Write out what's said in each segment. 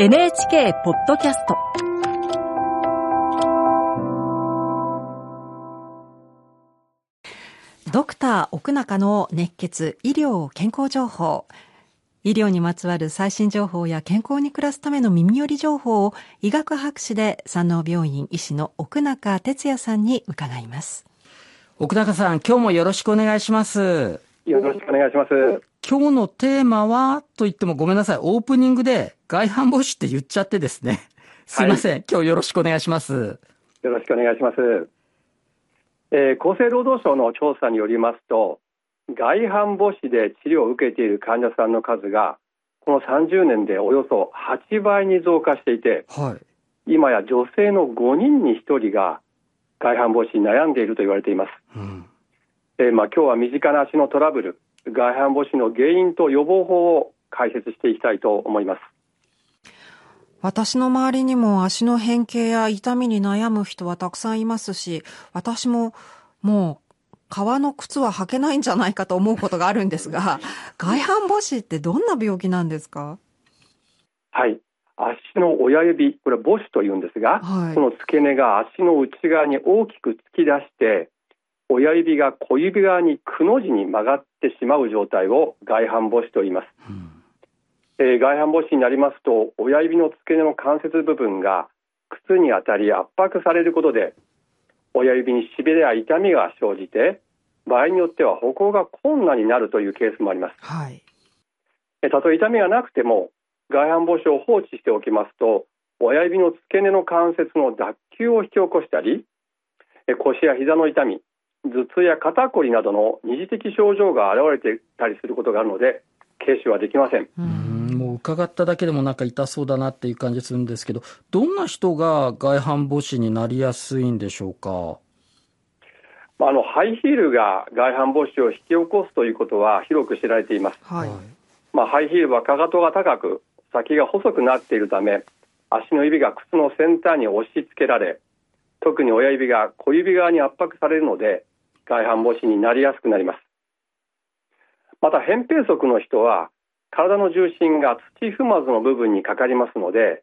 NHK ポッドキャスト。ドクター奥中の熱血医療健康情報。医療にまつわる最新情報や健康に暮らすための耳寄り情報を医学博士で山王病院医師の奥中哲也さんに伺います。奥中さん今日もよろしくお願いします。よろしくお願いします。今日のテーマはと言ってもごめんなさい。オープニングで外反母趾って言っちゃってですね。すいません、はい、今日よろしくお願いします。よろしくお願いします。えー、厚生労働省の調査によりますと、外反母趾で治療を受けている患者さんの数が、この30年でおよそ8倍に増加していて、はい、今や女性の5人に1人が外反母趾に悩んでいると言われています。うん、えー、まあ、今日は身近な足のトラブル、外反母趾の原因と予防法を解説していきたいと思います。私の周りにも足の変形や痛みに悩む人はたくさんいますし、私ももう革の靴は履けないんじゃないかと思うことがあるんですが、外反母趾ってどんな病気なんですか？はい。足の親指、これは母趾と言うんですが、はい、この付け根が足の内側に大きく突き出して、親指が小指側にくの字に曲がってしまう状態を外反母趾と言います、うん、えー、外反母趾になりますと親指の付け根の関節部分が靴に当たり圧迫されることで親指にしびれや痛みが生じて場合によっては歩行が困難になるというケースもあります、はい、えたとえ痛みがなくても外反母趾を放置しておきますと親指の付け根の関節の脱臼を引き起こしたり腰や膝の痛み頭痛や肩こりなどの二次的症状が現れてたりすることがあるので軽視はできません。うんもう伺っただけでもなんか痛そうだなっていう感じするんですけどどんな人が外反母趾になりやすいんでしょうか？あのハイヒールが外反母趾を引き起こすということは広く知られています、はい。まあ、ハイヒールはかかとが高く先が細くなっているため足の指が靴の先端に押し付けられ特に親指が小指側に圧迫されるので外反母趾になりやすくなります。また扁平足の人は体の重心が土踏まずの部分にかかりますので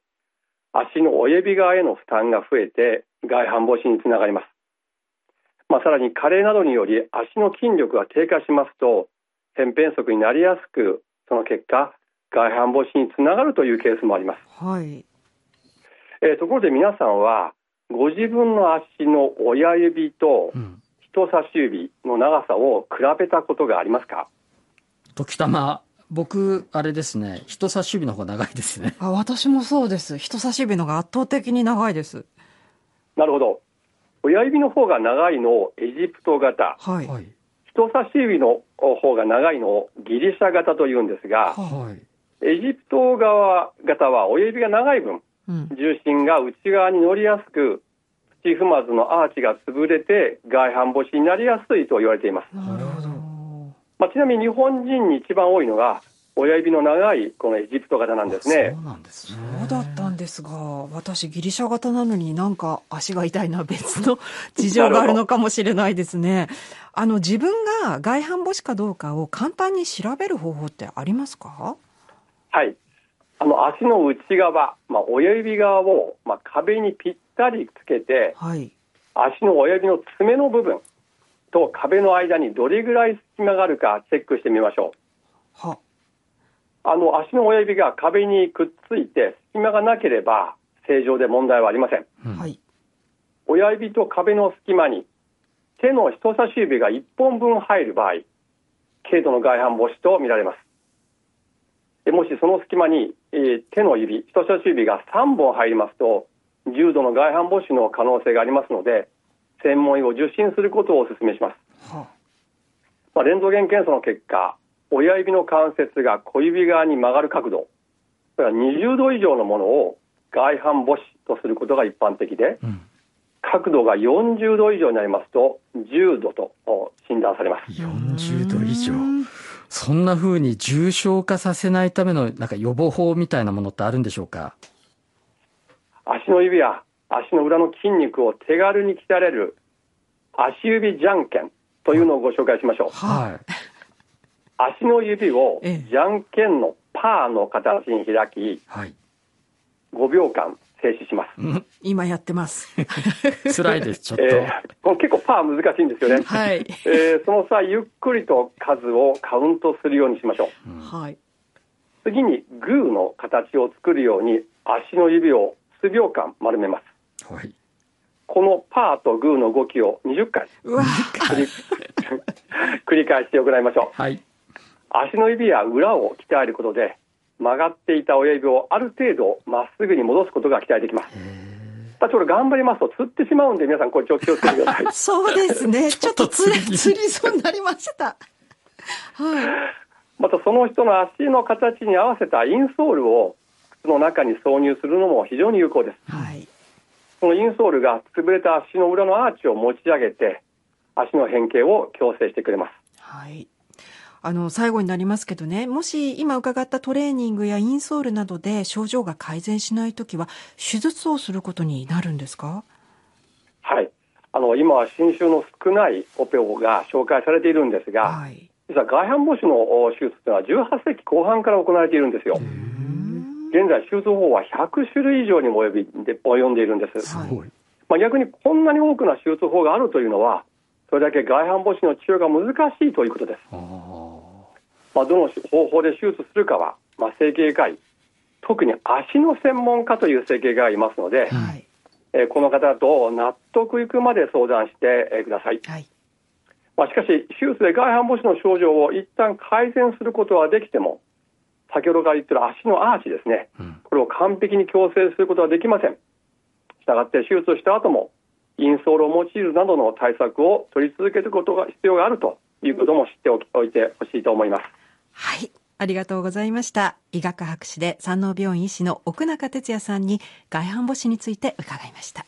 足の親指側への負担が増えて外反母趾につながります、まあ、さらに加齢などにより足の筋力が低下しますと扁平足になりやすくその結果外反母趾につながるというケースもあります、はい。えー、ところで皆さんはご自分の足の親指と、うん。人差し指の長さを比べたことがありますか？時たま僕、あれですね、人差し指の方が長いですね。あ、私もそうです。人差し指のが圧倒的に長いです。なるほど。親指の方が長いのをエジプト型。はい。人差し指の方が長いのをギリシャ型と言うんですが、はい。エジプト側型は親指が長い分、うん、重心が内側に乗りやすく、土踏まずのアーチが潰れて外反母趾になりやすいと言われています。なる。まあ、ちなみに日本人に一番多いのが親指の長いこのエジプト型なんですね。そうなんですね。そうだったんですが、私ギリシャ型なのになんか足が痛いのは別の 事情があるのかもしれないですね。あの自分が外反母趾かどうかを簡単に調べる方法ってありますか？はい。あの足の内側、まあ、親指側を、まあ、壁にぴったりつけて、はい、足の親指の爪の部分と壁の間にどれぐらい隙間があるかチェックしてみましょう。はあの足の親指が壁にくっついて隙間がなければ正常で問題はありません。はい、親指と壁の隙間に手の人差し指が1本分入る場合、軽度の外反母趾と見られます。もしその隙間に、えー、手の指、人差し指が3本入りますと、重度の外反母趾の可能性がありますので、専門医を受診することをお勧めします。はあ、まあ、レントゲン検査の結果、親指の関節が小指側に曲がる角度、これは20度以上のものを外反母趾とすることが一般的で、うん、角度が40度以上になりますと、重度と診断されます。40度以上。そんなふうに重症化させないためのなんか予防法みたいなものってあるんでしょうか？足の指や足の裏の筋肉を手軽に鍛えれる足指じゃんけんというのをご紹介しましょう。はい、足の指をじゃんけんのパーの形に開き、はい、5秒間静止します。今やってます。辛いです、ちょっと。えー、これ結構パー難しいんですよね。はい。えー、その際、ゆっくりと数をカウントするようにしましょう。はい。次に、グーの形を作るように、足の指を数秒間丸めます。はい。このパーとグーの動きを20回 繰り返して行いましょう。はい。足の指や裏を鍛えることで曲がっていた親指をある程度まっすぐに戻すことが期待できます。ただこれ頑張りますとつってしまうんで皆さんこれ気をつけてください。そうですね。ちょっとつりつりそうになりました。はい。またその人の足の形に合わせたインソールを靴の中に挿入するのも非常に有効です。はい。そのインソールが潰れた足の裏のアーチを持ち上げて足の変形を矯正してくれます。はい。あの、最後になりますけどね、もし今伺ったトレーニングやインソールなどで症状が改善しないときは、手術をすることになるんですか？はい。あの、今は侵襲の少ないオペオが紹介されているんですが、はい、実は外反母趾の手術というのは18世紀後半から行われているんですよ。現在、手術法は100種類以上にも及びで及んでいるんです。すまあ、逆にこんなに多くの手術法があるというのは、それだけ外反母趾の治療が難しいということです。まあ、どの方法で手術するかは、まあ、整形外科医特に足の専門家という整形外科医いますので、はい、えー、この方と納得いくまで相談して、えー、ください、はい、まあ、しかし手術で外反母趾の症状を一旦改善することはできても先ほどから言ってる足のアーチですね、うん、これを完璧に矯正することはできませんしたがって手術をした後もインソールを用いるなどの対策を取り続けることが必要があるということも知っておいてほしいと思いますはい。ありがとうございました。医学博士で山王病院医師の奥中哲也さんに外反母趾について伺いました。